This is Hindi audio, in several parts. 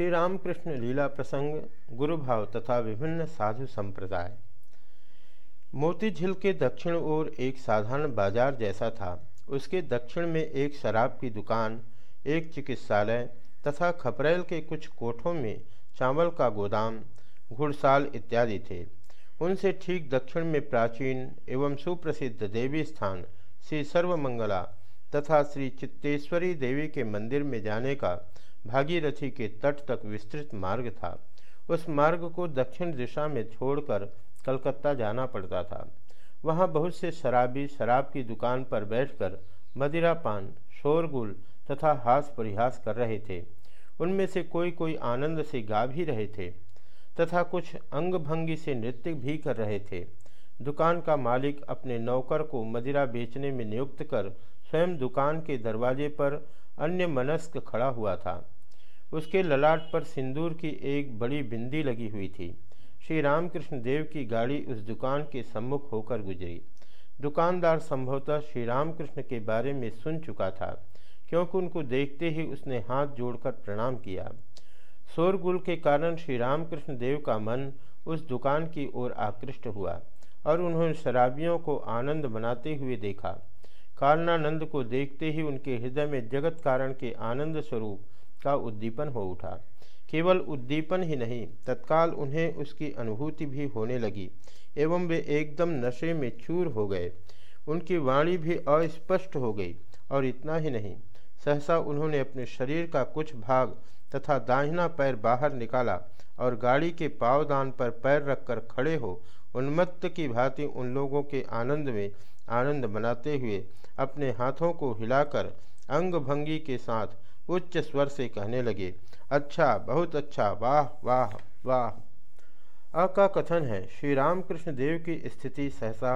श्री रामकृष्ण लीला प्रसंग गुरु भाव तथा विभिन्न साधु संप्रदाय। मोती झील के दक्षिण ओर एक साधारण बाज़ार जैसा था। उसके दक्षिण में एक शराब की दुकान, एक चिकित्सालय तथा खपरेल के कुछ कोठों में चावल का गोदाम, घुड़साल इत्यादि थे। उनसे ठीक दक्षिण में प्राचीन एवं सुप्रसिद्ध देवी स्थान श्री सर्वमंगला तथा श्री चित्तेश्वरी देवी के मंदिर में जाने का भागीरथी के तट तक विस्तृत मार्ग था। उस मार्ग को दक्षिण दिशा में छोड़कर कलकत्ता जाना पड़ता था। वहाँ बहुत से शराबी शराब की दुकान पर बैठकर मदिरा पान शोरगुल तथा हास परिहास कर रहे थे। उनमें से कोई कोई आनंद से गा भी रहे थे तथा कुछ अंग भंगी से नृत्य भी कर रहे थे। दुकान का मालिक अपने नौकर को मदिरा बेचने में नियुक्त कर स्वयं दुकान के दरवाजे पर अन्य मनस्क खड़ा हुआ था। उसके ललाट पर सिंदूर की एक बड़ी बिंदी लगी हुई थी। श्री रामकृष्ण देव की गाड़ी उस दुकान के सम्मुख होकर गुजरी। दुकानदार संभवतः श्री रामकृष्ण के बारे में सुन चुका था, क्योंकि उनको देखते ही उसने हाथ जोड़कर प्रणाम किया। शोरगुल के कारण श्री रामकृष्ण देव का मन उस दुकान की ओर आकृष्ट हुआ और उन्होंने शराबियों को आनंद बनाते हुए देखा। कालनानंद को देखते ही उनके हृदय में जगत कारण के आनंद स्वरूप का उद्दीपन हो उठा। केवल उद्दीपन ही नहीं, तत्काल उन्हें उसकी अनुभूति भी होने लगी, एवं वे एकदम नशे में चूर हो गए। उनकी वाणी भी अस्पष्ट हो गई, और इतना ही नहीं, सहसा उन्होंने अपने शरीर का कुछ भाग तथा दाहिना पैर बाहर निकाला और गाड़ी के पावदान पर पैर रखकर खड़े हो उन्मत्त की भांति उन लोगों के आनंद में आनंद मनाते हुए अपने हाथों को हिलाकर अंग भंगी के साथ उच्च स्वर से कहने लगे अच्छा बहुत अच्छा वाह वाह वाह। अ का कथन है, श्री रामकृष्ण देव की स्थिति सहसा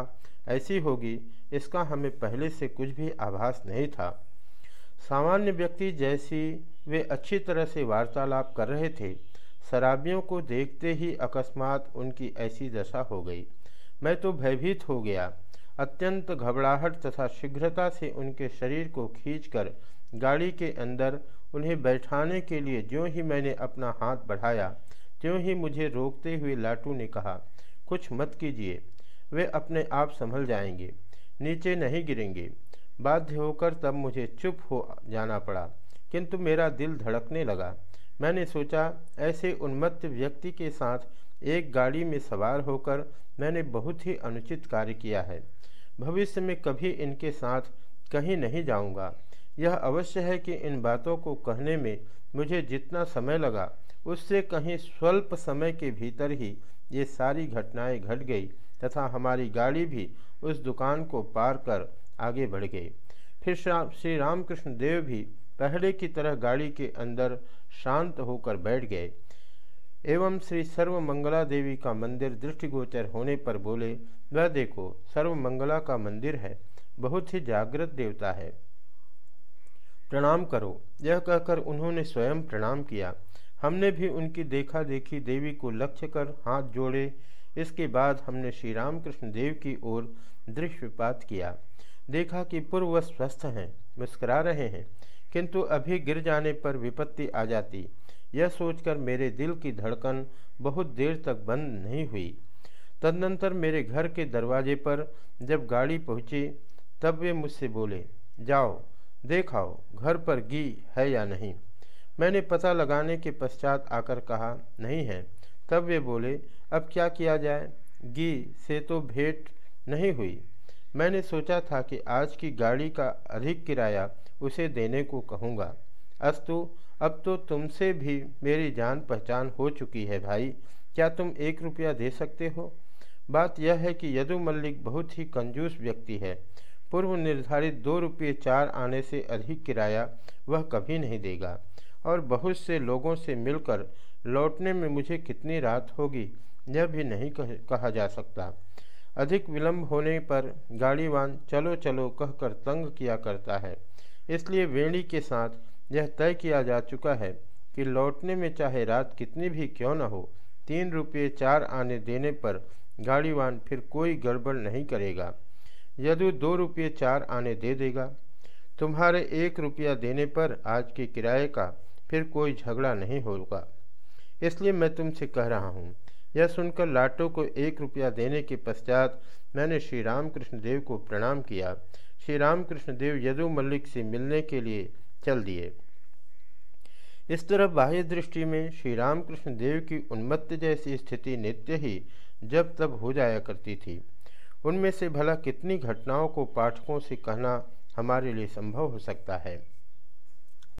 ऐसी होगी, इसका हमें पहले से कुछ भी आभास नहीं था। सामान्य व्यक्ति जैसी वे अच्छी तरह से वार्तालाप कर रहे थे शराबियों को देखते ही अकस्मात उनकी ऐसी दशा हो गई। मैं तो भयभीत हो गया। अत्यंत घबराहट तथा शीघ्रता से उनके शरीर को खींचकर गाड़ी के अंदर उन्हें बैठाने के लिए ज्यों ही मैंने अपना हाथ बढ़ाया, त्यों ही मुझे रोकते हुए लाटू ने कहा, कुछ मत कीजिए, वे अपने आप संभल जाएँगे, नीचे नहीं गिरेंगे। बाध्य होकर तब मुझे चुप हो जाना पड़ा, किंतु मेरा दिल धड़कने लगा। मैंने सोचा, ऐसे उन्मत्त व्यक्ति के साथ एक गाड़ी में सवार होकर मैंने बहुत ही अनुचित कार्य किया है। भविष्य में कभी इनके साथ कहीं नहीं जाऊँगा। यह अवश्य है कि इन बातों को कहने में मुझे जितना समय लगा, उससे कहीं स्वल्प समय के भीतर ही ये सारी घटनाएँ घट गई तथा हमारी गाड़ी भी उस दुकान को पार कर आगे बढ़ गई। फिर श्री रामकृष्ण देव भी पहले की तरह गाड़ी के अंदर शांत होकर बैठ गए। एवं श्री सर्वमंगला देवी का मंदिर दृष्टिगोचर होने पर बोले, वह देखो, सर्वमंगला का मंदिर है, बहुत ही जागृत देवता है। प्रणाम करो। यह कहकर उन्होंने स्वयं प्रणाम किया। हमने भी उनकी देखा देखी देवी को लक्ष्य कर हाथ जोड़े। इसके बाद हमने श्री रामकृष्ण देव की ओर दृश्यपात किया। देखा कि पूर्व स्वस्थ हैं, मुस्करा रहे हैं। किंतु अभी गिर जाने पर विपत्ति आ जाती। यह सोचकर मेरे दिल की धड़कन बहुत देर तक बंद नहीं हुई। तदनंतर मेरे घर के दरवाजे पर जब गाड़ी पहुँची, तब वे मुझसे बोले, जाओ देखाओ घर पर घी है या नहीं? मैंने पता लगाने के पश्चात आकर कहा, नहीं है। तब वे बोले, अब क्या किया जाए? घी से तो भेंट नहीं हुई। मैंने सोचा था कि आज की गाड़ी का अधिक किराया उसे देने को कहूँगा। अस्तु अब तो तुमसे भी मेरी जान पहचान हो चुकी है भाई। क्या तुम एक रुपया दे सकते हो? बात यह है कि यदु मल्लिक बहुत ही कंजूस व्यक्ति है। पूर्व निर्धारित दो रुपये चार आने से अधिक किराया वह कभी नहीं देगा। और बहुत से लोगों से मिलकर लौटने में मुझे कितनी रात होगी यह भी नहीं कह, कहा जा सकता। अधिक विलंब होने पर गाड़ीवान चलो चलो कहकर तंग किया करता है। इसलिए वेणी के साथ यह तय किया जा चुका है कि लौटने में चाहे रात कितनी भी क्यों न हो, तीन रुपये चार आने देने पर गाड़ीवान फिर कोई गड़बड़ नहीं करेगा। यदि दो रुपये चार आने दे देगा। तुम्हारे एक रुपया देने पर आज के किराए का फिर कोई झगड़ा नहीं होगा। इसलिए मैं तुमसे कह रहा हूँ, यह सुनकर लाटो को एक रुपया देने के पश्चात मैंने श्री रामकृष्ण देव को प्रणाम किया। श्री रामकृष्ण देव यदु मल्लिक से मिलने के लिए चल दिए। इस तरह बाह्य दृष्टि में श्री रामकृष्ण देव की उन्मत्त जैसी स्थिति नित्य ही जब तब हो जाया करती थी। उनमें से भला कितनी घटनाओं को पाठकों से कहना हमारे लिए संभव हो सकता है।